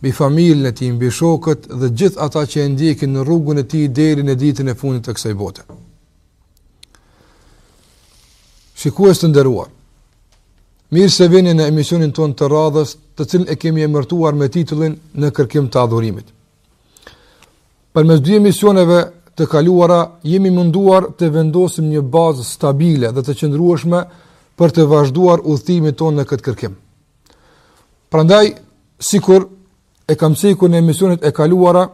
mbi familjen e tij, mbi shokët dhe gjithë ata që e ndjekin në rrugën e tij deri në ditën e fundit të kësaj bote. Shikues të nderuar, mirë se vini në emisionin tonë të radhës, të cilin e kemi emërtuar me titullin Në kërkim të adhurimit. Përmes dy emisioneve të kaluara, jemi munduar të vendosim një bazë stabile dhe të qëndrueshme për të vazhduar udhëtimin tonë në këtë kërkim. Prandaj, sikur e kam cekur në emisionet e kaluara,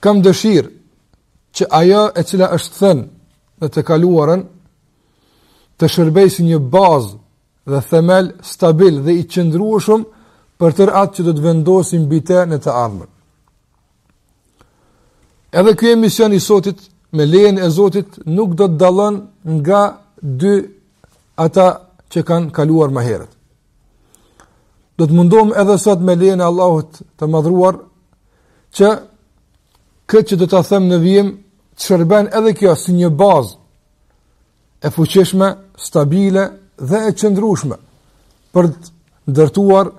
kam dëshirë që ajo e cila është thënë në të kaluarën, të shërbejë si një bazë dhe themel stabil dhe i qëndrueshëm për tërë atë që do të vendosim mbi të në të ardhmen. Edhe ky emision i sotit, me lejen e Zotit, nuk do të dallon nga dy ata që kanë kaluar më herët. Do të mundohem edhe sot me lejen e Allahut të madhëruar që këtë që do ta them në vijim të shërben edhe kjo si një bazë e fuqishme, stabile dhe e qëndrueshme për të ndërtuar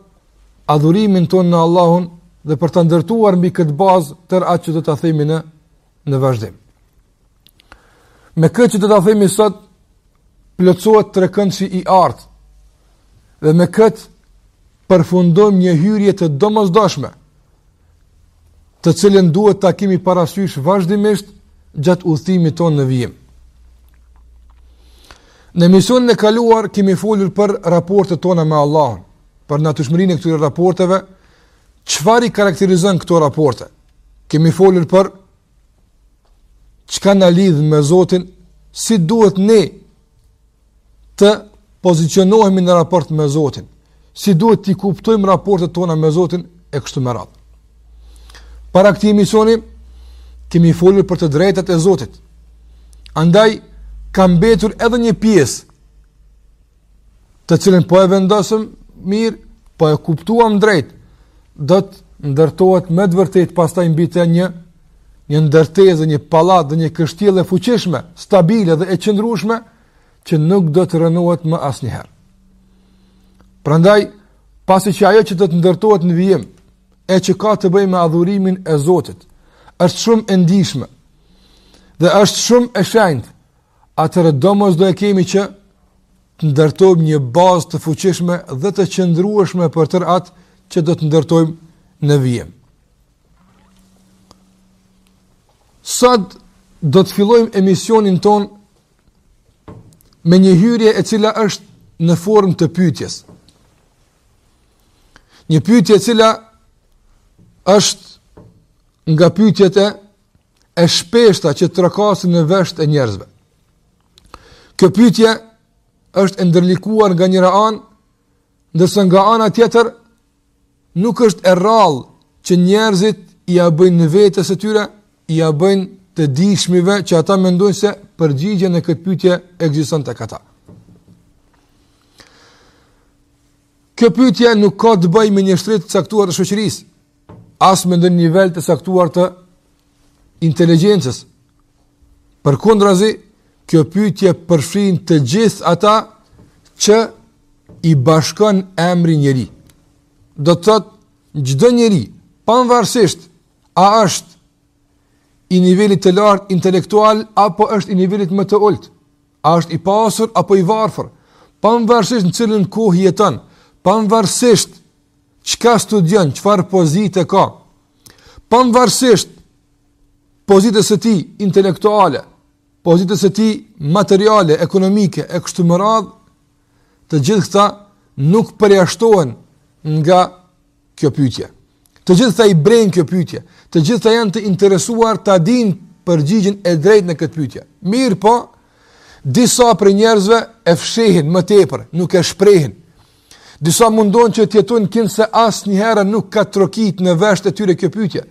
adhurimin tonë në Allahun dhe për të ndërtuar mbi këtë bazë tërë atë që do ta themi në në vazhdim. Me këtë që do ta themi sot plotësohet trekëndëshi i artë. Dhe me këtë përfundojmë një hyrje të domosdoshme të cilën duhet ta kemi parasysh vazhdimisht gjatë udhëtimit tonë në vijim. Në emisionin e kaluar kemi folur për raportet tona me Allahun, për natyrshmërinë e këtyre raporteve, çfarë i karakterizon këto raporte. Kemi folur për çka na lidh me Zotin, si duhet ne të pozicionohemi në raport me Zotin, si duhet t'i kuptojmë raportet tona me Zotin e kështu me radhë. Para këtij emisioni, kemi folur për të drejtat e Zotit. Andaj, ka mbetur edhe një pjesë të cilën po e vendosëm mirë, po e kuptuam drejt, do të ndërtohet me të vërtetë pastaj mbi të një, një ndërtesë, një pallat dhe një kështjellë e fuqishme, stabile dhe e qëndrueshme, që nuk do të rrënohet më asnjëherë. Prandaj, pasi që ajo që do të ndërtohet në vijim, e që ka të bëjë me adhurimin e Zotit, është shumë e ndjeshme, dhe është shumë e shenjtë, atëherë domosdo e kemi që të ndërtojmë një bazë të fuqishme dhe të qëndrueshme për tërë atë që do të ndërtojmë në vijim. Sot do të fillojmë emisionin tonë me një hyrje e cila është në formë të pyetjes. Një pyetje e cila është nga pyetjet e shpeshta që trokasin në veshët e njerëzve. Kjo pyetje është e ndërlikuar nga njëra anë, ndërsa nga ana tjetër nuk është e rrallë që njerëzit ia bëjnë vetes së tyre, ia bëjnë të dijshmëve që ata mendojnë se përgjigje në këtë pytje ekziston tek ata. Kjo pytje nuk ka të bëjë me një shtresë të caktuar të shoqërisë, as me ndonjë nivel të caktuar të inteligjencës. Përkundrazi, kjo pytje përfshin të gjithë ata që i bashkon emri njeri. Do të thotë, çdo njeri, panvarsisht, a është i nivelit të lartë intelektual, apo është i nivelit më të ultë, a është i pasur, apo i varfër, panvarsisht në cilën kohë jeton, panvarsisht Çka studion, çfarë pozite ka? Pavarësisht pozitës së tij intelektuale, pozitës së tij materiale, ekonomike e kështu me radhë, të gjithë këta nuk përjashtohen nga kjo pyetje. Të gjithë këta i bren kjo pyetje. Të gjithë këta janë të interesuar ta dinë përgjigjen e drejtë në këtë pyetje. Mirëpo, disa prej njerëzve e fshehin më tepër, nuk e shprehin. Disa mundohen që të jetojnë kinse asnjëherë nuk ka trokit në veshët e tyre kjo pytje.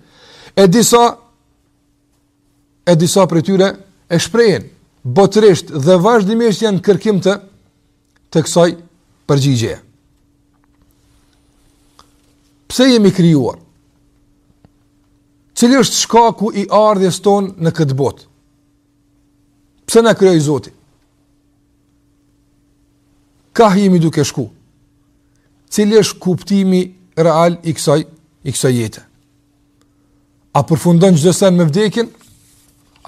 E disa, e disa prej tyre e shprehin botërisht dhe vazhdimisht janë në kërkim të të kësaj përgjigjeje. Pse jemi krijuar? Cili është shkaku i ardhjes tonë në këtë botë? Pse na krijoi Zoti? Kah jemi duke shku? Cili është kuptimi real i kësaj, i kësaj jete? A përfundon çdo sen me vdekjen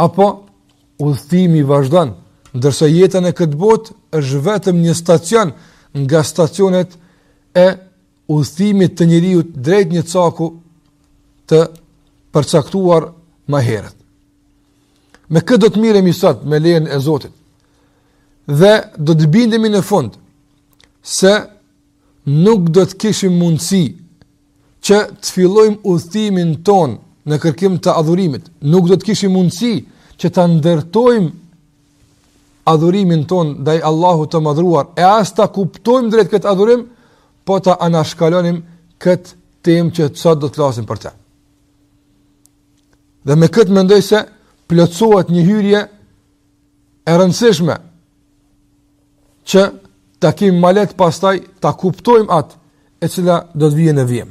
apo udhëtimi vazhdon? Ndërsa jeta në këtë botë është vetëm një stacion nga stacionet e udhëtimit të njeriut drejt një caku të përcaktuar më herët. Me këtë do të miremi sot me lejen e Zotit. Dhe do të bindemi në fund se nuk do të kishim mundësi që të fillojmë udhëtimin tonë në kërkim të adhurimit. Nuk do të kishim mundësi që ta ndërtojmë adhurimin tonë ndaj Allahut të Madhëruar e as ta kuptojmë drejt këtë adhurim, po ta anashkalonim këtë temë që sot do të flasim për të. Dhe me këtë mendoj se plotësohet një hyrje e rëndësishme që ta kemi më lehtë pastaj ta kuptojmë atë e cila do të vijë në vijim.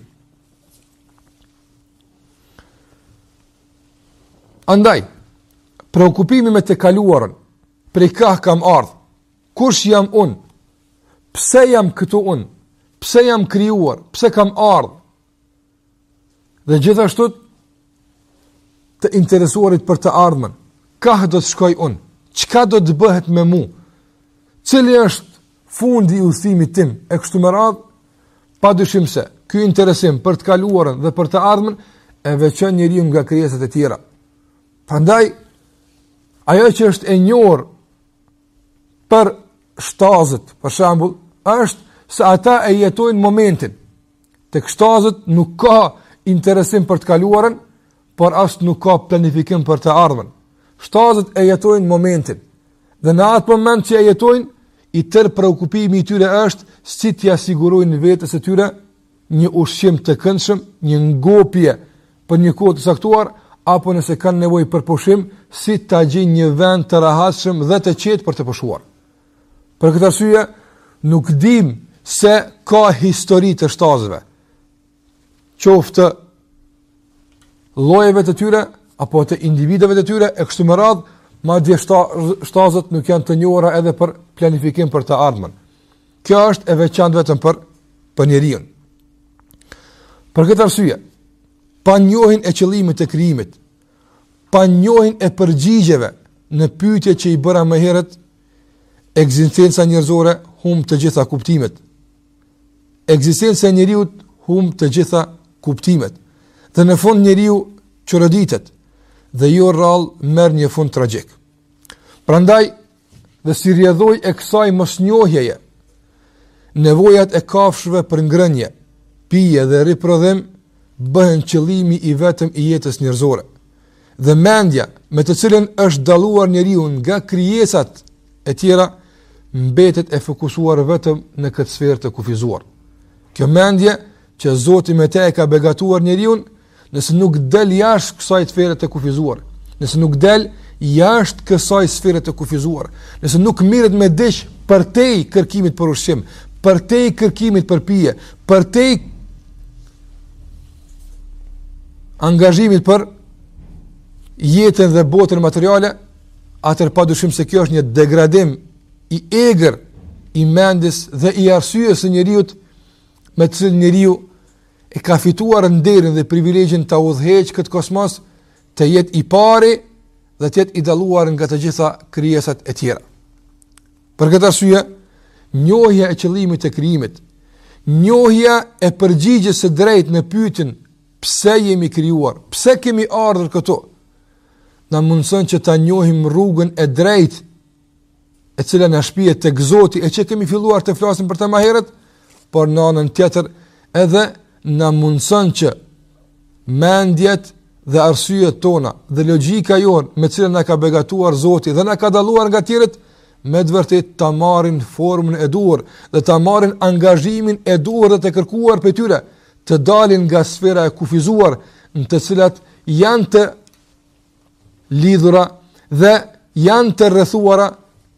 Andaj, preokupimi me të kaluarën, prej ka kam ardhë, kush jam unë, pse jam këtu unë, pse jam krijuar, pse kam ardhë. Dhe gjithashtu të interesuarit për të ardhmen, ka do të shkoj unë, çka do të bëhet me mua? Cili është fundi i udhëtimit tim e kështu me radhë, pa dyshim se ky interesim për të kaluarën dhe për të ardhmen e veçon njeriun nga krijesat e tjera. Prandaj ajo që është e njohur për shtazët, për shembull, është se ata e jetojnë momentin. Tek shtazët nuk ka interesim për të kaluarën, por as nuk ka planifikim për të ardhmen. Shtazët e jetojnë momentin, dhe në atë moment që e jetojnë, i tërë preokupimi i tyre është si t'ia sigurojnë vetes e tyre një ushqim të këndshëm, një ngopje për një kohë të caktuar, apo nëse kanë nevojë për pushim, si ta gjejnë një vend të rehatshëm dhe të qetë për të pushuar. Për këtë arsye, nuk dimë se ka histori të shtazëve, qoftë e llojeve të tyre apo të individëve të tyre e kështu me radhë, madje shtazët nuk janë të njohura edhe për planifikim për të ardhmen. Kjo është e veçantë vetëm për për njeriun. Për këtë arsye, pa njohjen e qëllimit të krijimit, pa njohjen e përgjigjeve në pyetje që i bëra më herët, ekzistenca njerëzore humb të gjitha kuptimet. Ekzistenca e njeriut humb të gjitha kuptimet dhe në fund njeriu çoroditet dhe jo rrallë merr një fund tragjik. Prandaj dhe si rrjedhojë e kësaj mosnjohjeje, nevojat e kafshëve për ngrënje, pije dhe riprodhim bëhen qëllimi i vetëm i jetës njerëzore. dhe mendja me të cilën është dalluar njeriu nga krijesat e tjera mbetet e fokusuar vetëm në këtë sferë të kufizuar. Kjo mendje që Zoti me të e ka begatuar njeriun, nëse nuk del jashtë kësaj sfere të kufizuar, nëse nuk del jashtë kësaj sfere të kufizuar, nëse nuk mirret me diç përtej kërkimit për ushqim, përtej kërkimit për pije, përtej angazhimit për jetën dhe botën materiale, atëherë pa dyshim se kjo është një degradim i egër i mendjes dhe i arsyes së njeriut me të cilën njeriu e ka fituar nderin dhe privilegjin ta udhëheqë këtë kosmos të jetë i pari dhe të jetë i dalluar nga të gjitha krijesat e tjera. Për këtë arsye, njohja e qëllimit të krijimit, njohja e përgjigjes së drejtë në pyetjen pse jemi krijuar, pse kemi ardhur këtu, na mundëson që ta njohim rrugën e drejtë e cila na shpie tek Zoti e që kemi filluar të flasim për të më herët, por në anën tjetër edhe na mundëson që mendjet dhe arsyet tona dhe logjika jonë me të cilat na ka begatuar zoti dhe na ka dalluar nga tjerët, me të vërtetë ta marrin formën e duhur dhe ta marrin angazhimin e duhur dhe të kërkuar prej tyre, të dalin nga sfera e kufizuar në të cilat janë të lidhura dhe janë të rrethuara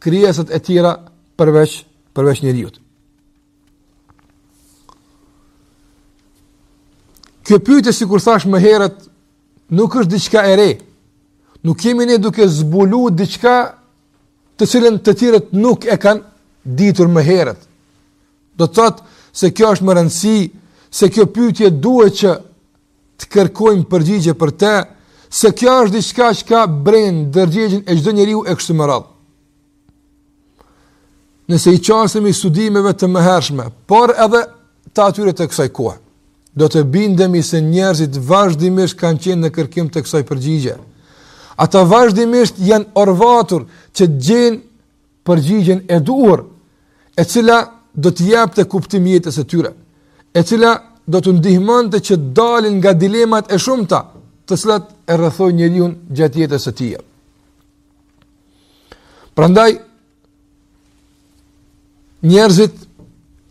krijesat e tjera përveç përveç njeriut. Kjo pyetje sikur thashë më herët nuk është diçka e re. Nuk jemi ne duke zbuluar diçka të cilën të tjerët nuk e kanë ditur më herët. Do të thotë se kjo është me rëndësi, se kjo pyetje duhet që të kërkojmë përgjigje për të, se kjo është diçka çka bren ndërgjegjen e çdo njeriu e kështu me radhë. Nëse i qasemi studimeve të mëhershme, por edhe të atyre të kësaj kohe, do të bindemi se njerëzit vazhdimisht kanë qenë në kërkim të kësaj përgjigje. Ata vazhdimisht janë orvatur që të gjejnë përgjigjen e duhur, e cila do t'i jepte kuptim jetës së tyre, e cila do t'u ndihmonte që të dalin nga dilemat e shumta, të cilat e rrethojnë njeriun gjatë jetës së tij. Prandaj njerëzit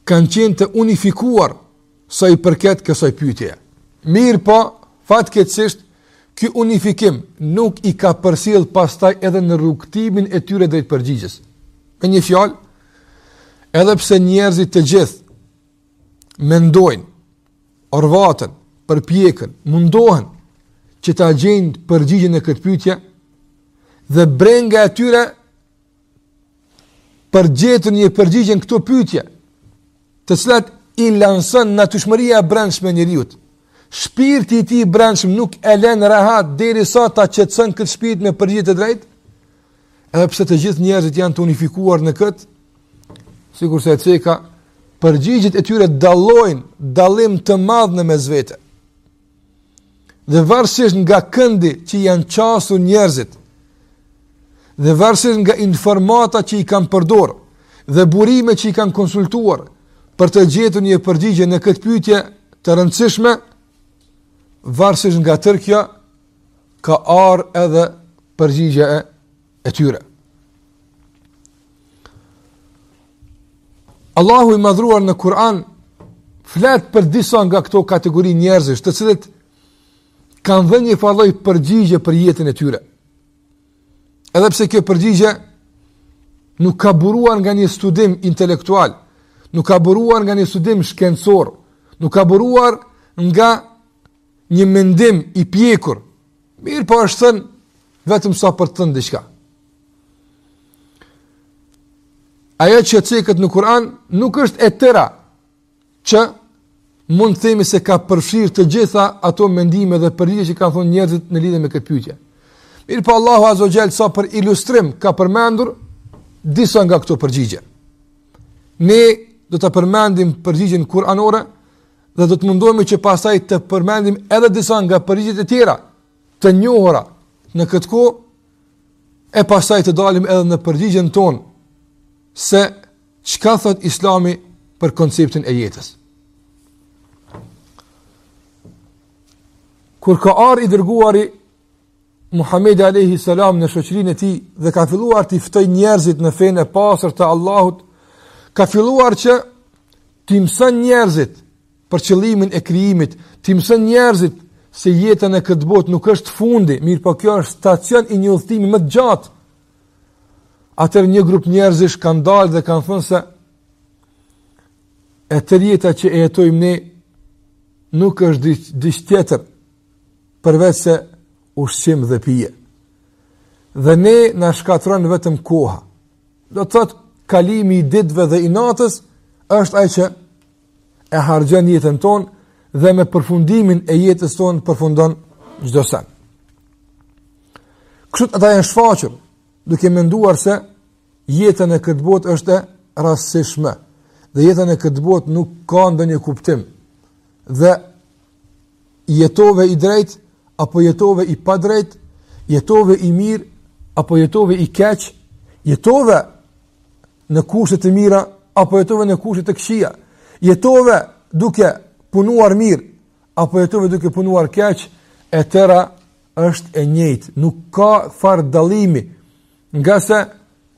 kanë qenë të unifikuar sa i përket kësaj pyetjeje. Mirëpo, fatkeqësisht, ky unifikim nuk i ka përcjellë pastaj edhe në rrugëtimin e tyre drejt përgjigjes. Me një fjalë, edhe pse njerëzit të gjithë mendojnë, orvaten, përpiqen, mundohen që ta gjejnë përgjigjen në këtë pyetje dhe brenga e tyre për gjetur një përgjigje në këto pytje, të cilat i lanson natyrshmëria e brendshme e njeriut. Shpirti i tij i brendshëm nuk e len rahat derisa ta qetëson këtë shpirt me përgjigje të drejtë, edhe pse të gjithë njerëzit janë të unifikuar në këtë, sikurse e ceka, përgjigjet e tyre dallojnë, dallim të madh në mes vete. Dhe varësisht nga këndi që janë qasur njerëzit, dhe varësisht nga informata që i kanë përdorë, dhe burimet që i kanë konsultuar, për të gjetur një përgjigje në këtë pyetje të rëndësishme, varësisht nga tërë kjo, ka ardhë edhe përgjigjja e e tyre. Allahu i madhruar në Kur'an flet për disa nga këto kategori njerëzish, të cilët kanë dhënë një farë lloj përgjigje për jetën e tyre. Edhe pse kjo përgjigje nuk ka buruar nga një studim intelektual, nuk ka buruar nga një studim shkencor, nuk ka buruar nga një mendim i pjekur. Mirëpo është thënë Vetëm sa për të thënë diçka. Ajo që ceket në Kur'an nuk është e tëra që mund të themi se ka përfshirë të gjitha ato mendime dhe përgjigje që kanë thënë njerëzit në lidhje me këtë pyetje. Mirëpo Allahu Azza wa Jall sa për ilustrim ka përmendur disa nga këto përgjigje. Ne do ta përmendim përgjigjen kuranore dhe do të mundohemi që pastaj të përmendim edhe disa nga përgjigjet e tjera të njohura në këtë kohë e pastaj të dalim edhe në përgjigjen tonë se çka thotë Islami për konceptin e jetës. Kur ka ardhur i dërguari Muhamedi alejhi selam në shoqërinë e tij dhe ka filluar t'i ftojë njerëzit në fenë e pastër të Allahut, ka filluar që t'i mëson njerëzit për qëllimin e krijimit, t'i mëson njerëzit se jeta në këtë botë nuk është fundi, mirëpo kjo është stacion i një udhëtimi më të gjatë. Atëherë një grup njerëzish kanë dalë dhe kanë thënë se e tërë jeta që e jetojmë ne nuk është diç tjetër përveçse ushqim dhe pije. Dhe ne na shkatërron vetëm koha. Do të thotë kalimi i ditëve dhe i natës është ajo që e harxhon jetën tonë dhe me përfundimin e jetës tonë përfundon çdo send. Kështu ata janë shfaqur duke menduar se jeta në këtë botë është e rastësishme dhe jeta në këtë botë nuk ka ndonjë kuptim. Dhe jetove i drejtë apo jetove i padrejtë, jetove i mirë apo jetove i keq, jetove në kushte të mira apo jetove në kushte të këqija. Jetove duke punuar mirë apo jetove duke punuar keq, e tëra është e njëjtë, nuk ka far dallimi. Ngase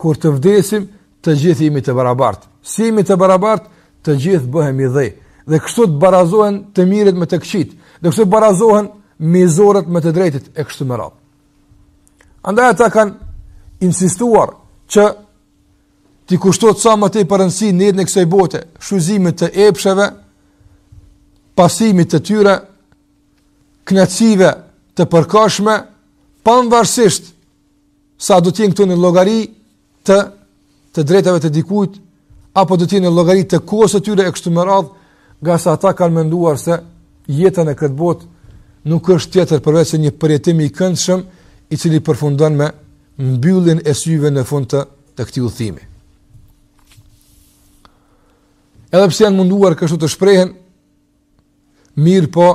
kur të vdesim, të gjithë jemi të barabartë. Si jemi të barabartë, të gjithë bëhemi dhe. Dhe kështu të barazohen të mirët me të këqijtë. Dhe kështu të barazohen mizorët me të drejtit e kështu me radhë. Andaj ata kanë insistuar që t'i kushtohet sa më tepër rëndësi në jetën e kësaj bote, shfrytëzimit të epsheve, pasimit të tyre, kënaqësive të përkohshme, pavarësisht se a do të jenë këto në llogari të të drejtave të dikujt apo do të jenë në llogari të kohës së tyre e kështu me radhë, ngase ata kanë menduar se jeta në këtë botë nuk është tjetër përveç se një përjetim i këndshëm i cili përfundon me mbylljen e syve në fund të të këtij udhëtimi. Edhe pse janë munduar kështu të shprehen, mirëpo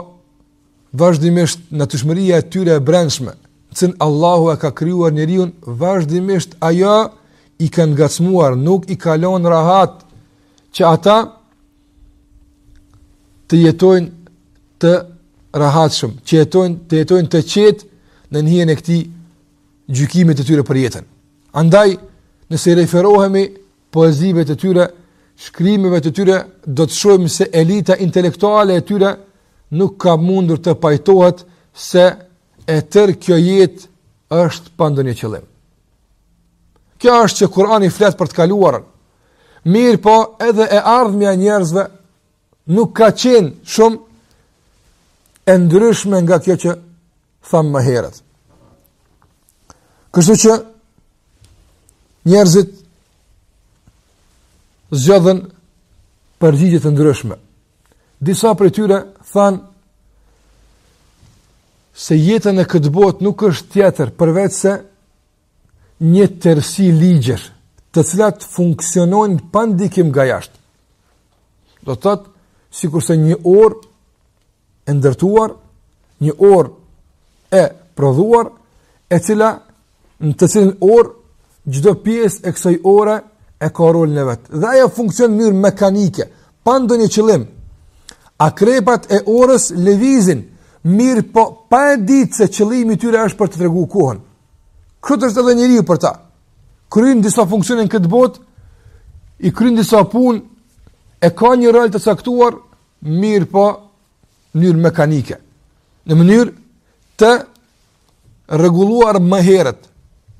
vazhdimisht natyrshmëria e tyre e brendshme, që Allahu e ka krijuar njeriun, vazhdimisht ajo i ka ngacmuar, nuk i ka lënë rahat, që ata të jetojnë të rahatshëm, që jetojnë, të jetojnë të qetë në hijen e këtij gjykimit të tyre për jetën. Andaj, nëse i referohemi poezive të tyre, shkrimeve të tyre, do të shohim se elita intelektuale e tyre nuk ka mundur të pajtohet se e tërë kjo jetë është pa ndonjë qëllim. Kjo është që Kurani flet për të kaluarën. Mirëpo, edhe e ardhmja e njerëzve nuk ka qenë shumë e ndryshme nga kjo që thamë më herët. Kështu që njerëzit zgjodhën përgjigje të ndryshme. Disa prej tyre thanë se jeta në këtë botë nuk është tjetër përveç se një tërësi ligjesh, të cilat funksionojnë pa ndikim nga jashtë. Do të thotë, sikurse një orë e ndërtuar, një orë e prodhuar, e cila në të cilën orë, çdo pjesë e kësaj ore e ka rolin e vet. Dhe ajo funksionon në mënyrë mekanike, pa ndonjë qëllim. Akrepat e orës lëvizin, mirëpo pa e ditë se qëllimi i tyre është për të tregu kohën. Kështu është edhe njeriu për ta. Kryen disa funksione në këtë botë, i kryen disa punë, e ka një rol të caktuar, mirëpo, në mënyrë mekanike. Në mënyrë të rregulluar më herët,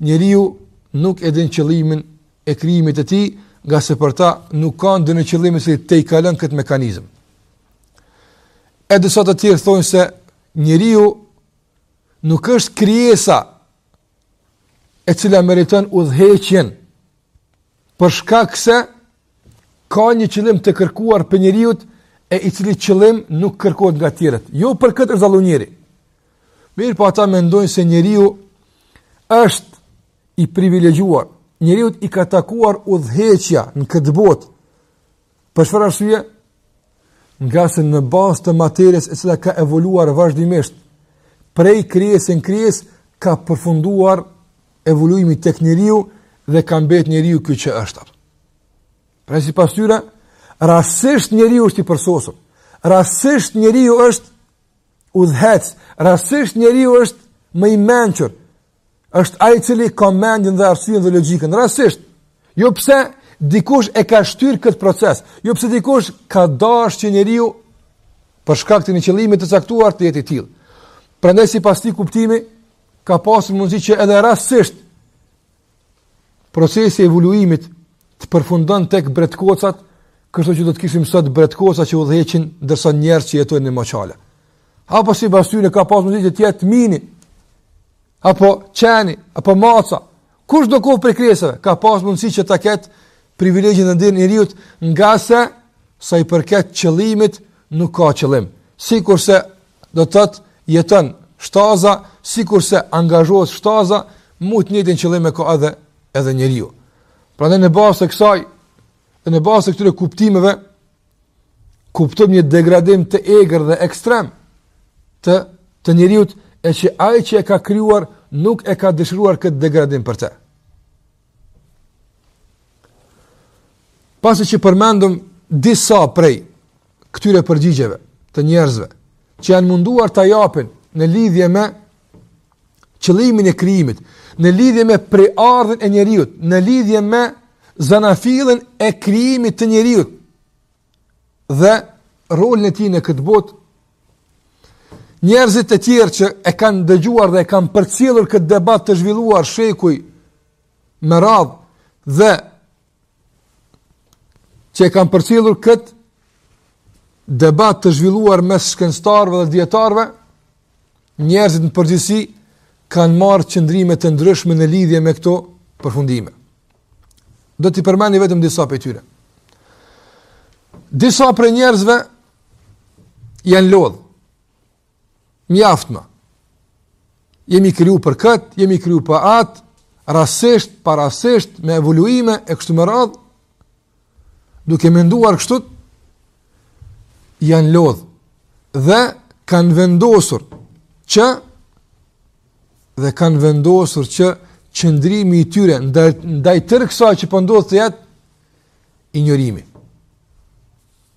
njeriu nuk e din qëllimin e krijimit të tij, ngase për ta nuk ka ndonjë qëllim i cili tejkalon këtë mekanizëm. E disa të tjerë thonë se njeriu nuk është krijesa e cila meriton udhëheqjen për shkak se ka një qëllim të kërkuar prej njeriut e i cili qëllim nuk kërkohet nga të tjerët. Jo për këtë është dallu njeri. Mirëpo ata mendojnë se njeriu është i privilegjuar. Njeriut i ka takuar udhëheqja në këtë botë Për çfarë arsye? Ngase në bazë të materies e cila ka evoluar vazhdimisht, prej krijesë në krijesë ka përfunduar evoluimi tek njeriu dhe ka mbet njeriu ky që është. Pra sipas tyre, rastësisht njeriu është i përsosur, rastësisht njeriu është udhëheqës, rastësisht njeriu është më i mençur, është ai i cili ka mendjen dhe arsyen dhe logjikën. Rastësisht, jo pse dikush e ka shtyrë këtë proces, jo pse dikush ka dashur që njeriu për shkak të një qëllimi të caktuar të jetë i tillë. Prandaj sipas këtij kuptimi ka pasur mundësi që edhe rastësisht procesi i evoluimit të përfundon tek bretkosat, kështu që do të kishim sot bretkosa që udhëheqin ndërsa njerëz që jetojnë në moçale. Apo sipas tyre ka pas mundësi që të jetë mini, apo qeni, apo maca, kushdo qoftë prej krijesave, ka pas mundësi që ta ketë privilegjin dhe nderin e njeriut ngase sa i përket qëllimit nuk ka qëllim. Sikurse do të thotë jeton shtaza, sikurse angazhohet shtaza, mu të njëjtin qëllim e ka edhe, edhe njeriu. Prandaj në bazë të kësaj, dhe në bazë të këtyre kuptimeve, kuptojmë një degradim të egër dhe ekstrem të të njeriut e që ai që e ka krijuar nuk e ka dëshiruar këtë degradim për të. Pasi që përmendëm disa prej këtyre përgjigjeve të njerëzve që janë munduar ta japin në lidhje me qëllimin e krijimit, në lidhje me prejardhjen e njeriu, në lidhje me zanafillin e krijimit të njeriut dhe rolin e tij në këtë botë. Njerëzit e tjerë që e kanë dëgjuar dhe e kanë përcjellur këtë debat të zhvilluar shekuj me radhë dhe që e kanë përcjellur këtë debat të zhvilluar mes shkencëtarëve dhe dijetarëve, njerëzit në përgjithësi kanë marrë qëndrime të ndryshme në lidhje me këto përfundime. Do t'i përmendi vetëm disa prej tyre. Disa prej njerëzve janë lodhë, Mjaft ma. Jemi kriju për këtë, jemi kriju për atë, rasisht, parasisht, me evoluime, e kështu me radhë, duke menduar kështu, janë lodhë, dhe kanë vendosur që, dhe kanë vendosur që, qëndrimi i tyre, ndaj tërë kësaj që po ndodh të jetë injorimi.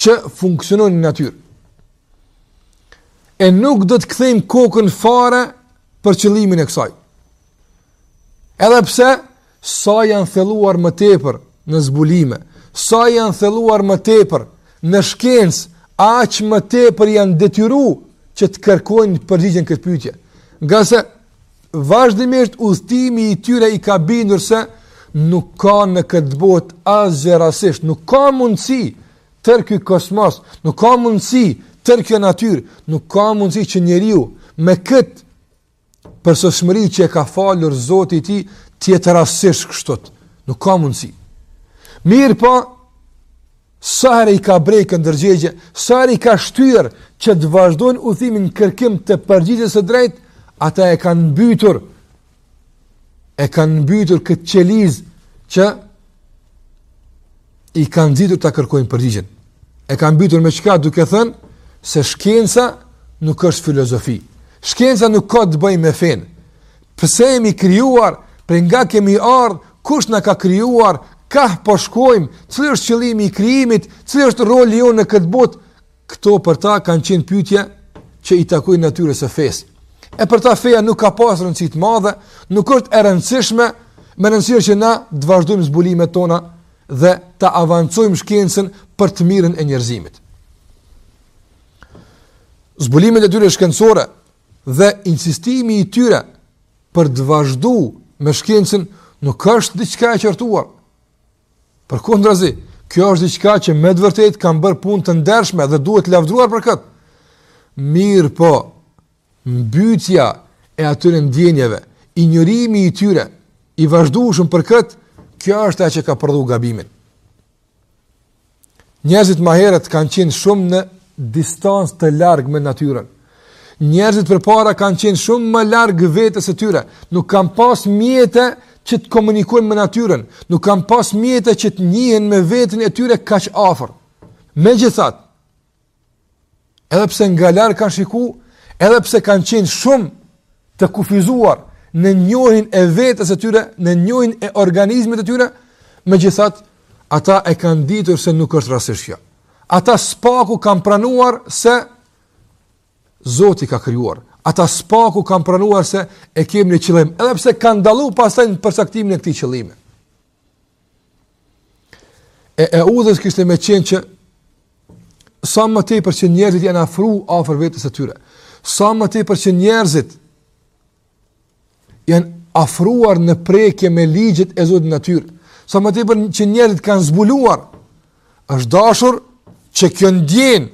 që funksionojnë në natyrë. E nuk do të kthejmë kokën fare për qëllimin e kësaj. Edhe pse sa janë thelluar më tepër në zbulime, sa janë thelluar më tepër në shkencë, aq më tepër janë detyru që të kërkojnë përgjigjen këtë pyetje. Ngase vazhdimisht udhëtimi i tyre i ka bindur se nuk ka në këtë botë asgjë rasisht, nuk ka mundësi tërë ky kosmos, nuk ka mundësi tërë kjo natyrë, nuk ka mundësi që njeriu me këtë përsosmëri që e ka falur Zoti i tij të jetë rasisht kështu. Nuk ka mundësi. Mirëpo, Sa herë i ka brejtë ndërgjegjja, sa herë i ka shtyrë që të vazhdojnë udhëtimin në kërkim të përgjigjes së drejtë, ata e kanë mbytur. E kanë mbytur këtë qelizë që i ka nxitur ta kërkojnë përgjigjen. E kanë mbytur me çka duke thënë se shkenca nuk është filozofi. Shkenca nuk ka të bëjë me fenë. Pse jemi krijuar, prej nga kemi ardhë, kush na ka krijuar, kah po shkojmë, cili është qëllimi i krijimit, cili është roli jonë në këtë botë, këto për ta kanë qenë pyetje që i takojnë natyrës së fesë. E për ta feja nuk ka pas rëndësi të madhe, nuk është e rëndësishme me rëndësi që na të vazhdojmë zbulimet tona dhe ta avancojmë shkencën për të mirën e njerëzimit. Zbulimet e tyre shkencore Dhe insistimi i tyre për të vazhdu me shkencën nuk është diçka e qortuar. Përkundrazi, kjo është diçka që me të vërtetë kanë bërë punë të ndershme dhe duhet lavdëruar për këtë. Mirëpo, mbytja e atyre ndjenjeve, injorimi i tyre, i vazhdueshëm për këtë, kjo është ajo që ka prodhu gabimin. Njerëzit ma herët kanë qenë shumë në distancë të largët me natyrën. Njerëzit përpara kanë qenë shumë më larg vetes së tyre, nuk kanë pas mjete që të komunikojnë me natyrën, nuk kanë pas mjete që të njihen me veten e tyre kaq afër. Megjithatë, Edhe pse nga larg kanë shiku, edhe pse kanë qenë shumë të kufizuar në njohjen e vetes së tyre, në njohjen e organizmit të tyre, megjithatë, ata e kanë ditur se nuk është rastësisht kjo. Ata së paku kanë pranuar se Zoti ka krijuar. Ata së paku kanë pranuar se e kemi një qëllim, edhe pse kanë dallu pastaj në përcaktimin e këtij qëllimi. E e udhës kishte me qenë që sa më tepër që njerëzit janë afru afër vetes së tyre. Sa më tepër që njerëzit janë afruar në prekje me ligjet e Zotit në natyrë. Sa më tepër që njerëzit kanë zbuluar, është dashur që kjo ndjenjë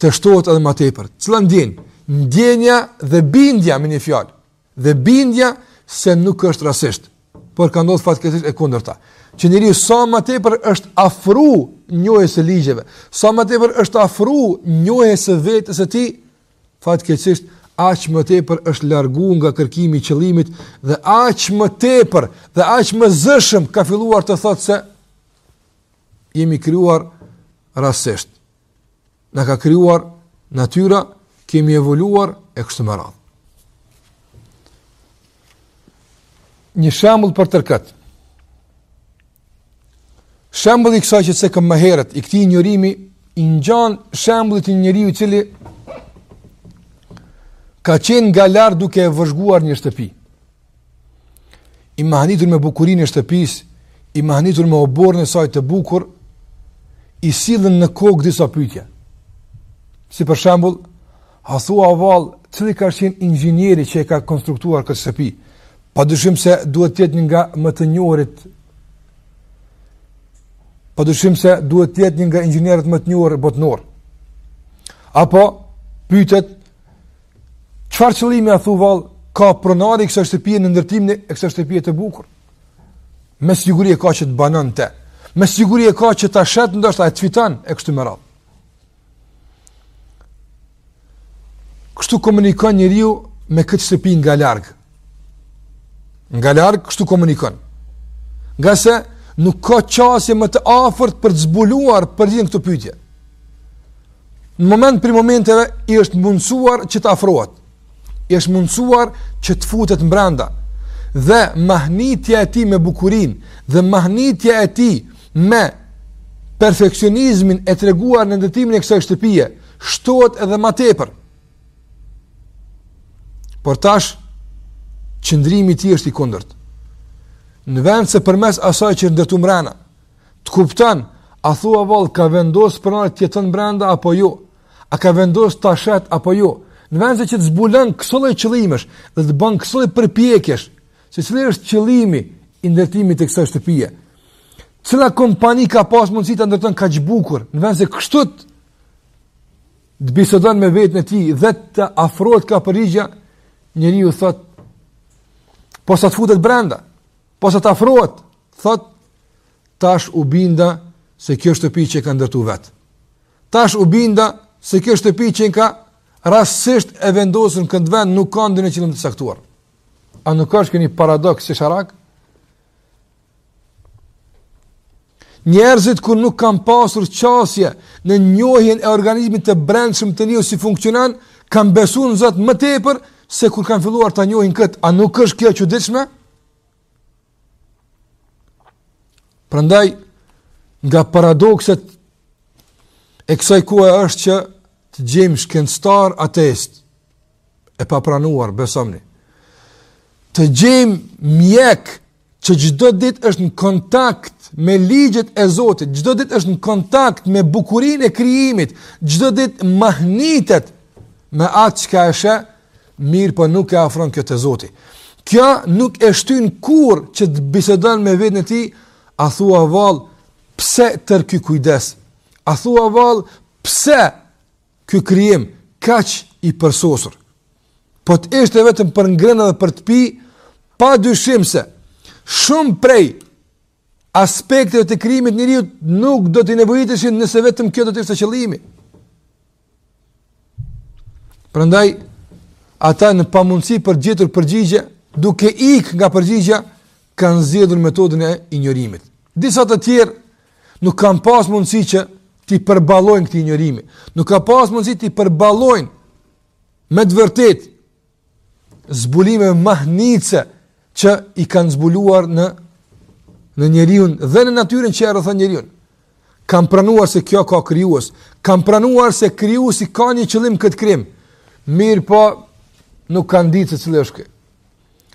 të shtohet edhe më tepër. Cila ndjenjë? Ndjenja dhe bindja me një fjalë. Dhe bindja se nuk është rastësisht, por ka ndodhur fatkeqësisht e kundërta, që njeriu sa më tepër është afru njohjes së ligjeve, sa më tepër është afru njohjes së vetes së tij, fatkeqësisht aq më tepër është larguar nga kërkimi i qëllimit dhe aq më tepër dhe aq më zëshëm ka filluar të thotë se jemi krijuar rastësisht. Na ka krijuar natyra, kemi evoluar e kështu me radhë. Një shembull për këtë. Shembulli i kësaj që cekëm më herët, i këtij injorimi, i ngjan shembullit të një njeriu i cili ka qenë nga larg duke e vëzhguar një shtëpi. i mahnitur me bukurinë e shtëpisë, i mahnitur me oborrin e saj të bukur, i sillen në kokë disa pyetje. Si për shembull, a thua vallë, cili ka qenë inxhinieri që e ka konstruktuar këtë shtëpi? Pa dyshim se duhet të jetë një nga më të njohurit. Pa dyshim se duhet të jetë një nga inxhinierët më të njohur botërorë. Apo pyetet Çfarë qëllimi a thu vall ka pronari kësaj shtëpie në ndërtimin e kësaj shtëpie të bukur? Me siguri e ka që të banon te. Me siguri e ka që ta shet ndoshta e fiton e kështu me radhë. Kështu komunikon njeriu me këtë shtëpi nga larg. Nga larg kështu komunikon. Nga se nuk ka qasje më të afërt për të zbuluar përgjigjen te këto pyetje. në moment prej momenteve i është mundësuar që të afrohet, i është mundësuar që të futet mbranda, dhe mahnitja e tij me bukurinë, dhe mahnitja e tij me perfeksionizmin e treguar në ndërtimin e kësaj shtëpie, shtohet edhe ma tepër. Por tash, qëndrimi i tij është i kundërt. Në vend se përmes asaj që është ndërtu mbranda, Të kupton, a thua vallë ka vendos pronari të jeton brenda apo jo? A ka vendos ta shet apo jo? Në vend se që të zbulon këso lloj qëllimesh dhe të bën këso lloj përpjekjesh, se cili është qëllimi i ndërtimit të kësaj shtëpie? Cila kompani ka pas mundësi ta ndërton kaq bukur? Në vend se kështu të bisedon me vetën e tij dhe të afrohet ka përgjigja, njeriu thotë po sa të futet brenda. Po sa të afrohet, thot, tash u binda se kjo shtëpi qenka ndërtu vetë. Tash u binda se kjo shtëpi qenka rastësisht e vendosur n'këtë vend nuk ka ndonjë qëllim të caktuar. A nuk është kjo një paradoks qesharak? Njerëzit kur nuk kanë pasur qasje në njohjen e organizmit të brendshëm të njeriut si funksionon, kanë besu në Zot më tepër se kur kanë filluar ta njohin kët, a nuk është kjo e çuditshme? Prandaj nga paradokset e kësaj kohe është që të gjejmë shkencëtar ateist, e papranuar, besomni. Të gjejmë mjek që çdo ditë është në kontakt me ligjet e Zotit, çdo ditë është në kontakt me bukurinë e krijimit, çdo ditë mahnitet me atë çka e sheh, mirëpo nuk e afron kjo te Zoti. Kjo nuk e shtyn kurrë që të bisedon me vetën e tij, a thua vallë pse tërë ky kujdes? A thua vallë pse Ky krijim kaq i përsosur, po të ishte vetëm për të ngrënë dhe për të pi, pa dyshim se shumë prej aspekteve të krijimit njeriut nuk do t'i nevojiteshin nëse vetëm kjo do të ishte qëllimi. Prandaj ata në pamundësi për të gjetur përgjigje, duke ik nga përgjigja, kanë zgjedhur metodën e injorimit. Disa të tjerë Nuk kanë pas mundësi që t'i përballojnë këtij injorimi. Nuk kanë pas mundësi t'i përballojnë me të vërtetë zbulimeve mahnitëse që i kanë zbuluar në në njeriun dhe në natyrën që e rrethon njeriun. Kanë pranuar se kjo ka krijues, kanë pranuar se krijuesi ka një qëllim këtë krijim. Mirëpo nuk kanë ditë se cili është kë.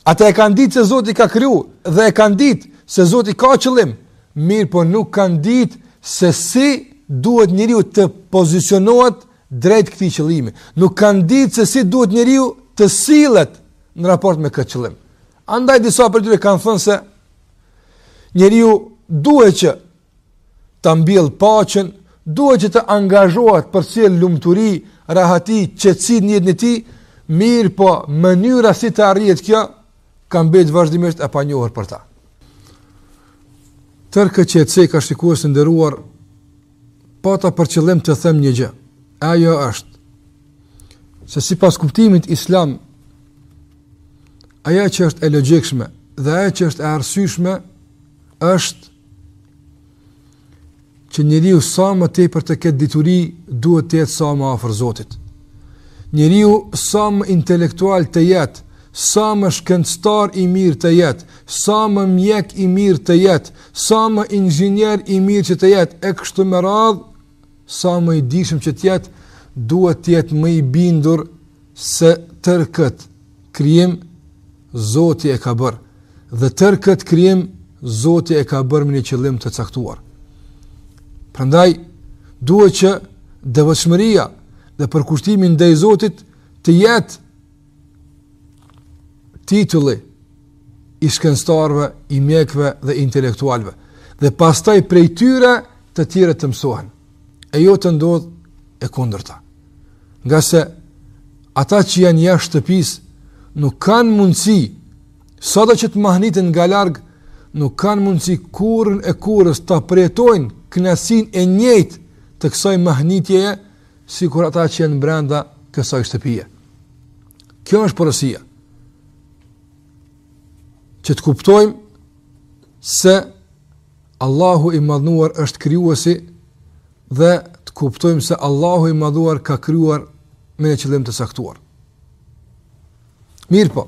Ata e kanë ditë se Zoti ka kriju dhe e kanë ditë se Zoti ka qëllim, mirëpo nuk kanë ditë se si duhet njeriu të pozicionohet drejt këtij qëllimi. Nuk kanë ditë se si duhet njeriu të sillet në raport me këtë qëllim. Andaj disa prej tyre kanë thënë se njeriu duhet që të mbjellë paqen, duhet që të angazhohet për të sjellë lumturi, rahati, qetësi në jetën e tij, mirëpo mënyra si të arrihet kjo, ka mbetë vazhdimisht e panjohur për ta. Tërë këtë që e ceka shikues të nderuar, pata për qëllim të them një gjë. Ajo është, se sipas kuptimit islam, ajo që është e logjikshme dhe ajo që është e arsyshme, është që njeriu sa më tepër të ketë dituri, duhet të jetë sa më afër Zotit. Njeriu sa më intelektual të jetë, sa më shkencëtar i mirë të jetë, sa më mjek i mirë të jetë, sa më inxhinier i mirë që të jetë, e kështu me radhë, sa më i dijshëm që të jetë, duhet të jetë më i bindur se tërë këtë krijim Zoti e ka bërë, dhe tërë këtë krijim Zoti e ka bërë me një qëllim të caktuar. Prandaj duhet që devotshmëria dhe përkushtimi ndaj Zotit të jetë titulli i shkencëtarëve, i mjekëve dhe intelektualëve. Dhe pastaj prej tyre të tjerët të mësohen. e jo të ndodhë e kundërta. Ngase ata që janë jashtë shtëpisë nuk kanë mundësi, sado që të mahniten nga larg, nuk kanë mundësi kurrën e kurrës ta përjetojnë kënaqësinë e njëjtë të kësaj mahnitjeje, sikur ata që janë brenda kësaj shtëpie. Kjo është porosia. Që të kuptojmë se Allahu i madhnuar është krijuesi dhe të kuptojmë se Allahu i madhnuar ka krijuar me një qëllim të caktuar. Mirëpo.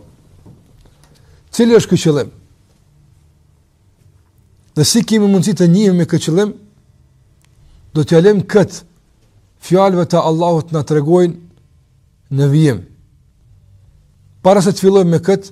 Cili është ky qëllim? Dhe si kemi mundësi të njihemi me këtë qëllim? Do t'ia lëmë këtë fjalëve të Allahut të na tregojnë në vijim. Para se të fillojmë me këtë,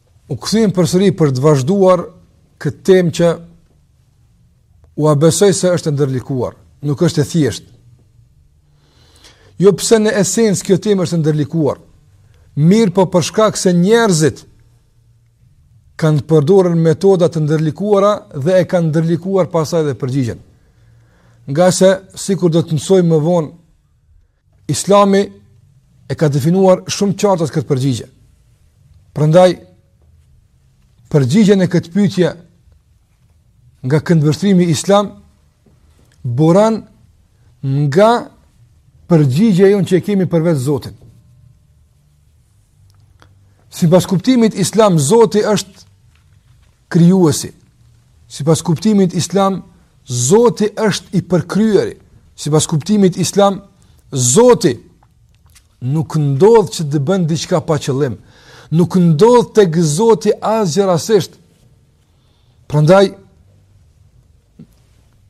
U kthyem përsëri për të vazhduar këtë temë që unë besoj se është e ndërlikuar, nuk është e thjeshtë. Jo pëse në esenës kjo tem është ndërlikuar, mirë po përshka këse njerëzit kanë përdorur metoda të ndërlikuara dhe e kanë ndërlikuar pastaj dhe përgjigjen. Ngase, sikur do të mësojmë më vonë, Islami e ka definuar shumë qartas këtë përgjigje. Prandaj, përgjigjja në këtë pyetje nga këndvështrimi islam, buron nga përgjigjja jonë që e kemi për vetë Zotin. Sipas kuptimit islam, Zoti është krijuesi. Sipas kuptimit islam, Zoti është i përkryeri. Sipas kuptimit islam, Zoti nuk ndodh që të bën diçka pa qëllim. Nuk ndodh tek Zoti asgjë rastësisht. Prandaj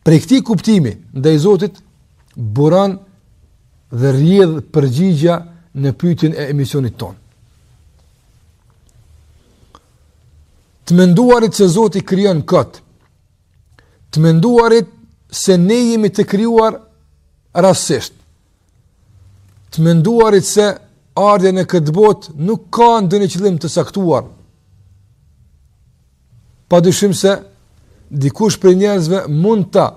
prej këtij kuptimi ndaj Zotit buron dhe rrjedh përgjigja në pyetjen e emisionit tonë. Të menduarit se Zoti krijon kot. Të menduarit se ne jemi të krijuar rastësisht. Të menduarit se ardhja në këtë botë nuk ka ndonjë qëllim të caktuar. Padyshim se dikush prej njerëzve mund ta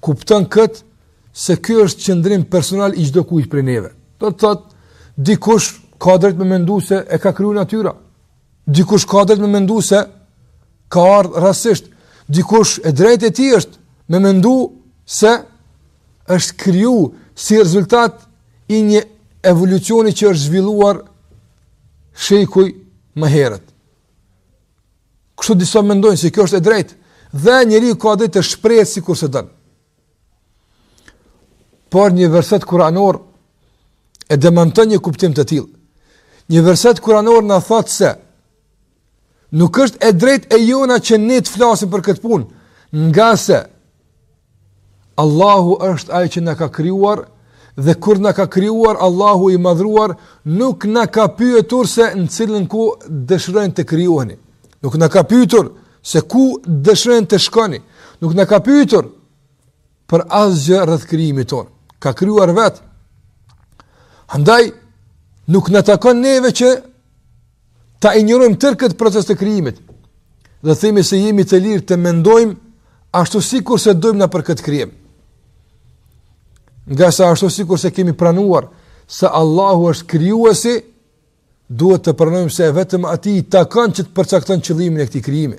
kupton këtë se ky është qëndrim personal i çdokujt prej neve. Do të thotë dikush ka drejtë me mendu se e ka kriju natyra. Dikush ka drejtë me mendu se ka ardhë rastësisht. Dikush e drejtë e tij është me mendu se është kriju si rezultat i një evolucioni që është zhvilluar shekuj më herët. Kështu disa mendojnë se kjo është e drejtë dhe njeriu ka drejtë të shprehet sikur se don. Por një verset kuranor e demanton një kuptim të tillë. Një verset kuranor na thotë se nuk është e drejtë e jona që ne të flasim për këtë punë, ngase Allahu është ai që na ka krijuar dhe kur na ka krijuar Allahu i madhëruar nuk na ka pyetur se në cilën ku dëshironi të krijoheni. Nuk na ka pyetur se ku dëshironi të shkoni. Nuk na ka pyetur për asgjë rreth krijimit tonë. Ka krijuar vetë. Andaj nuk na takon neve që ta injorojmë tërë këtë proces të krijimit dhe themi se jemi të lirë të mendojmë ashtu sikurse dojmë na për këtë krijim. Ngase ashtu sikurse kemi pranuar se Allahu është krijuesi, duhet të pranojmë se vetëm atij i takon që të përcakton qëllimin e këtij krijimi.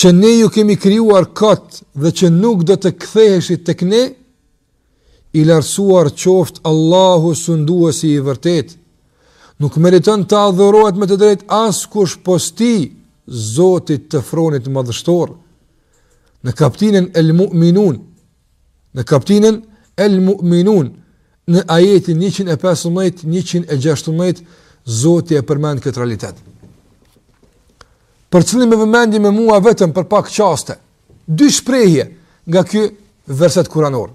që ne ju kemi krijuar kot dhe që nuk do të ktheheshit tek ne, i lartësuar qoftë Allahu sunduesi i vërtetë. Nuk meriton të adhurohet me të drejtë askush pos zotit të fronit madhështor. Në kaptinën el mu'minun, në kaptinën el mu'minun, Në ajetin njëqind e pesëmbëdhjetë, njëqind e gjashtëmbëdhjetë, Zoti e përmend këtë realitet. Përcillni me vëmendje me mua vetëm për pak çaste. Dy shprehje nga ky verset kuranor.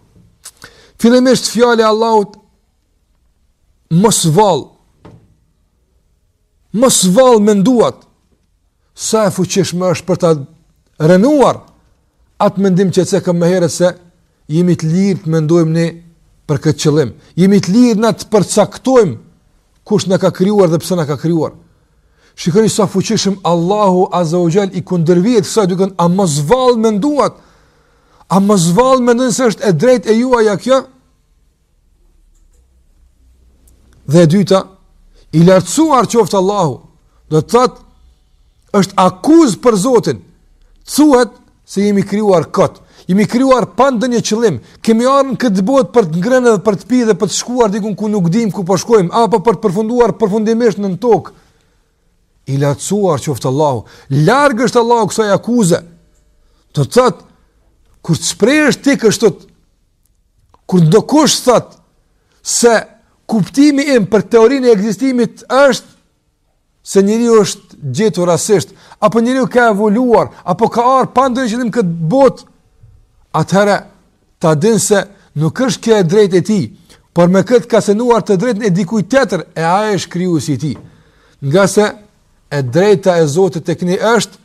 Fillimisht fjala e Allahut mos vallë Mos vallë menduat sa e fuqishme është për ta rënuar atë mendim që cekëm më herët se jemi të lirë të mendojmë ne për këtë qëllim. Jemi të lirë na të përcaktojmë kush na ka krijuar dhe pse na ka krijuar. Shikoni sa fuqishëm Allahu Azza wa Jall i kundërvihet kësaj duke thënë: a mos vallë menduat? A mos vallë mendon se është e drejtë e juaja kjo? Dhe e dyta, i lartësuar qoftë Allahu, do të thotë, është akuzë për Zotin, thuhet se jemi krijuar kot. Jemi krijuar pa ndonjë qëllim. Kemi ardhur në këtë botë për të ngrënë dhe për të pirë dhe për të shkuar diku ku nuk dimë ku po shkojmë, apo për të përfunduar përfundimisht nën tokë. I lartësuar qoftë Allahu, larg është Allahu kësaj akuze. Do të thotë, kur të shprehësh ti kështu, kur dokush thotë se kuptimi im për teorinë e ekzistimit është se njeriu është gjetur rastësisht, apo njeriu ka evoluar, apo ka ardhur pa ndonjë qëllim në këtë botë, atëherë ta dijë se nuk është kjo e drejtë e tij, por me këtë ka cenuar të drejtën e dikujt tjetër, e ai është krijuesi i tij. Ngase e drejta e Zotit tek ne është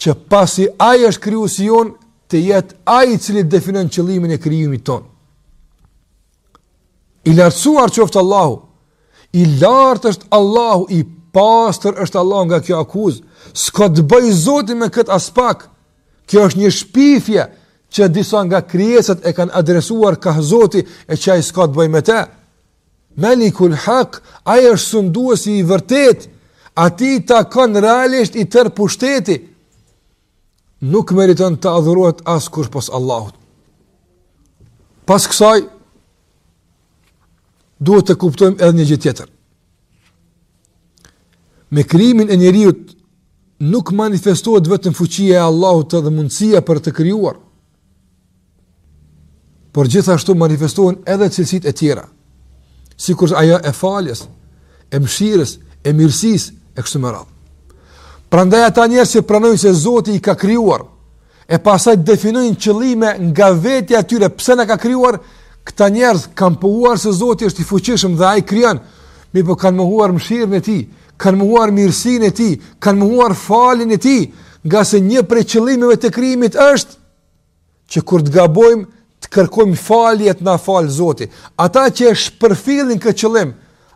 që pasi ai është krijuesi jonë, të jetë ai i cili definon qëllimin e krijimit tonë. I lartësuar qoftë Allahu, i lartë është Allahu, i pastër është Allahu nga kjo akuzë, s'ka të bëjë Zoti me këtë aspak, Kjo është një shpifje që disa nga krijesat e kanë adresuar kah Zoti e që ai s'ka të bëjë me të. Melikul Hak, ai është sunduesi i vërtetë, atij i takon realisht i tërë pushteti. Nuk meriton të adhurohet askush pos Allahut. Pas kësaj, duhet të kuptojmë edhe një gjë tjetër. Me krijimin e njeriu nuk manifestohet vetëm fuqia e Allahut dhe mundësia për të krijuar, por gjithashtu manifestohen edhe cilësitë e tjera, sikur ajo e faljes, e mëshirës, e mirësisë e kështu me radhë. Prandaj ata njerëz që pranojnë se Zoti i ka krijuar e pastaj definojnë qëllime nga vetja e tyre, pse na ka krijuar, këta njerëz kanë pohuar se Zoti është i fuqishëm dhe ai krijon, mirëpo kanë mohuar mëshirën e tij, kanë mohuar mirësinë e tij, kanë mohuar faljen e tij, ngase një prej qëllimeve të krijimit është që kur të gabojmë të kërkojmë falje të na fal Zoti. Ata që e shpërfillin këtë qëllim,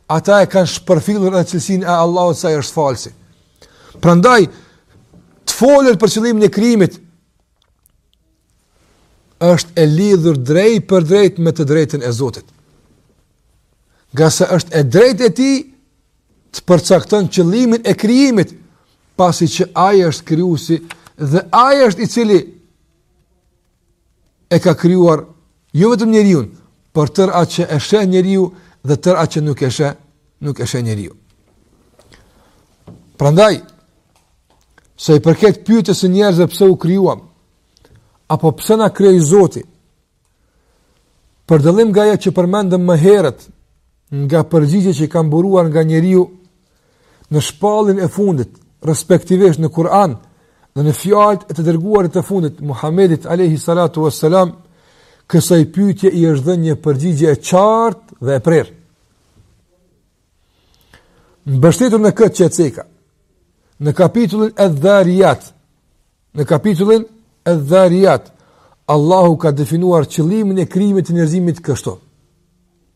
ata e kanë shpërfillur një cilësi të Allahut se është falësi. Prandaj të folur për qëllimin e krijimit është e lidhur drejtpërdrejt me të drejtën e Zotit. Ngase është e drejtë e tij të përcakton qëllimin e krijimit, pasi që ai është krijuesi dhe ai është i cili e ka krijuar jo vetëm njeriun, por tërë atë që e sheh njeriu dhe tërë atë që nuk e sheh, nuk e sheh njeriu. Prandaj sa i përket pyetjes së njerëzve pse u krijuam apo pse na krijoi Zoti, për dallim nga ajo që përmendëm më herët, nga përgjigjet që kanë buruar nga njeriu, Në shpalljen e fundit, respektivisht në Kur'an, dhe në fjalët e të dërguarit të fundit Muhamedit alayhi salatu wassalam, kësaj pyetjeje i është dhënë një përgjigje e qartë dhe e prerë. Mbështetur në këtë që ceka, në kapitullin Edh-Dharijat, në kapitullin Edh-Dharijat, Allahu ka definuar qëllimin e krijimit të njerëzimit kështu.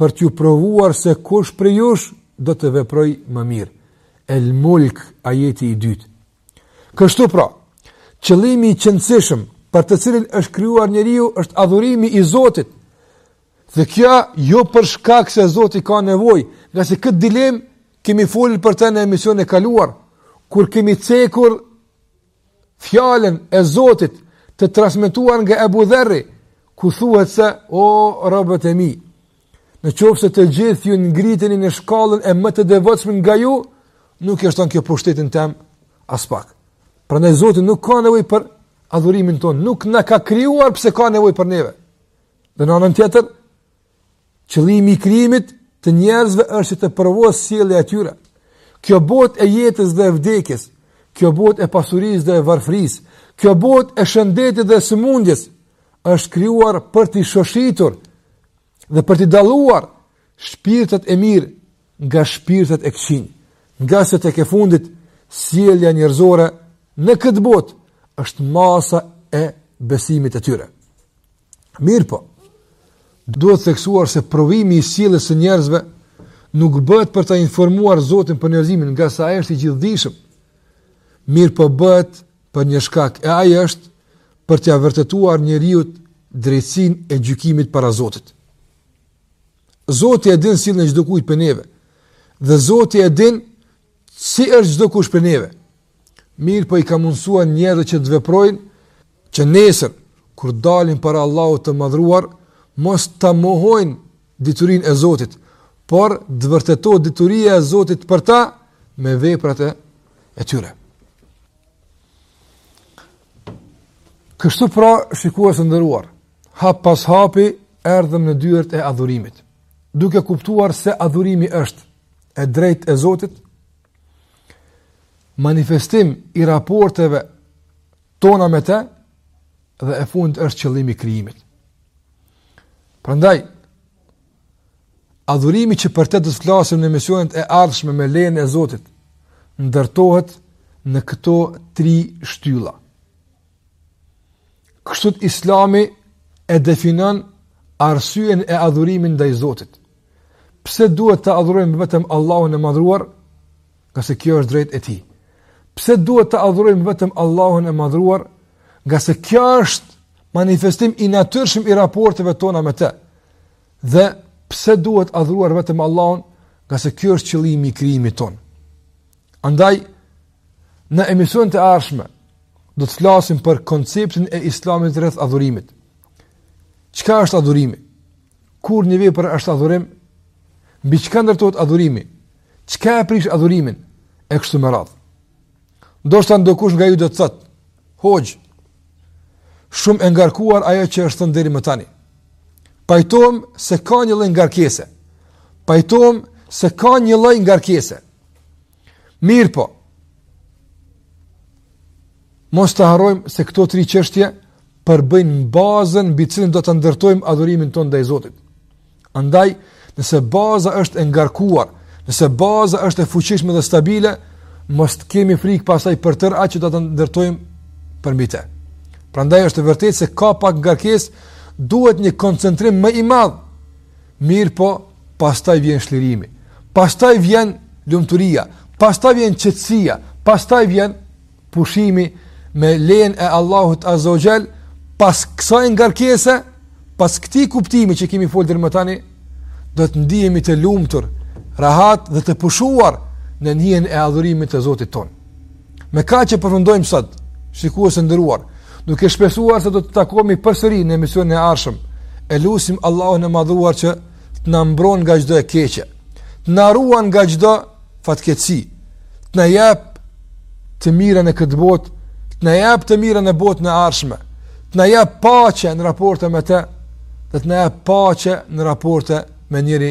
për t'ju provuar se kush prej jush do të veprojë më mirë. El Mulk, ajeti i dytë. Kështu pra, qëllimi i qenësishëm për të cilin është krijuar njeriu është adhurimi i Zotit. Dhe kjo jo për shkak se Zoti ka nevojë, ngase këtë dilemë kemi folur për të në emisionin e kaluar, kur kemi cekur fjalën e Zotit të transmetuar nga Ebu Dherri, ku thuhet se, o robët e mi, në qoftë se të gjithë ju ngriteni në shkallën e më të devotshmit nga ju, nuk ia shton kjo pushtetin tem aspak. Prandaj Zoti nuk ka nevojë për adhurimin tonë, nuk na ka krijuar pse ka nevojë për neve. Dhe në anën tjetër, Qëllimi i krijimit të njerëzve është që të provohet sjellja e tyre. Kjo botë e jetës dhe e vdekjes, kjo botë e pasurisë dhe e varfërisë, kjo botë e shëndetit dhe e sëmundjes është krijuar për të shoshitur dhe për të dalluar shpirtët e mirë nga shpirtët e këqinj. Ngase tek e fundit sjellja njerëzore në këtë botë është masa e besimit të tyre. Mirëpo, duhet theksuar se provimi i sjelljes së njerëzve nuk bëhet për ta informuar Zotin për njerëzimin, ngase ai është i gjithdijshëm. Mirëpo bëhet për një shkak, e ai është për t'ia vërtetuar njeriut drejtësinë e gjykimit para Zotit. Zoti e din sjelljen e çdokujt prej neve. Dhe Zoti e din si është çdokush prej neve. Mirëpo i ka mundësuar njerëzve që të veprojnë që nesër kur dalin para Allahut të Madhruar, mos ta mohojnë diturinë e Zotit, por të vërtetohet dituria e Zotit për ta me veprat e tyre. Kështu pra, shikues të nderuar, hap pas hapi, erdhëm në dyert e adhurimit, duke kuptuar se adhurimi është e drejtë e Zotit, manifestim i raporteve tona me te, dhe në fund është qëllimi i krijimit. Prandaj, adhurimi që për te do të flasim në emisionet e ardhshme me lejen e Zotit, ndërtohet në këto tri shtylla. Kështu islami e definon arsyen e adhurimit ndaj Zotit. Pse duhet të adhurojmë vetëm Allahun e madhruar, ngase kjo është e drejtë e tij. Pse duhet të adhurojmë vetëm Allahun e madhruar, ngase kjo është manifestim i natyrshëm i raporteve tona me te. Dhe pse duhet adhuruar vetëm Allahun, ngase kjo është qëllimi i krijimit tonë. Andaj, në emisionet e ardhshme, do të flasim për konceptin e islamit rreth adhurimit. Çka është adhurimi? Kur një vepër është adhurim? Mbi çka ndërtohet adhurimi? Çka e prish adhurimin? E kështu me radhë. Ndoshta ndokush nga ju do të thotë, hoxhë, shumë e ngarkuar ajo që është thënë deri më tani. Pajtohem se ka një lloj ngarkese. Pajtohem se ka një lloj ngarkese. Mirëpo, mos të harrojmë se këto tri çështje përbëjnë bazën mbi të cilën do të ndërtojmë adhurimin tonë ndaj Zotit. Andaj, nëse baza është e ngarkuar, nëse baza është e fuqishme dhe stabile, mos të kemi frikë pastaj për tërë atë që do të ndërtojmë përmbi të. Prandaj është e vërtetë se ka pak ngarkesë, duhet një koncentrim më i madh, mirëpo pastaj vjen shlirimi, pastaj vjen lumturia, pastaj vjen qetësia, pastaj vjen pushimi me lejen e Allahut Azza wa Jall, pas kësaj ngarkese, pas këtij kuptimi që kemi folur deri më tani, do të ndihemi të lumtur, rahat dhe të pushuar nën hijen e adhurimit të Zotit tonë. Me kaq përfundojmë sot, shikues të nderuar, duke shpresuar se do të takohemi përsëri në emisionin e ardhshëm, e lusim Allahun e madhëruar që të na mbron nga çdo e keqe, të na ruan nga çdo fatkeqësi, të na jap të mirën e kësaj bote, të na jap të mirën e botës së ardhshme, të na jap paqe në raporte me të, dhe të na jap paqe në raporte me njëri